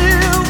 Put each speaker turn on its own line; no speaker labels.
you.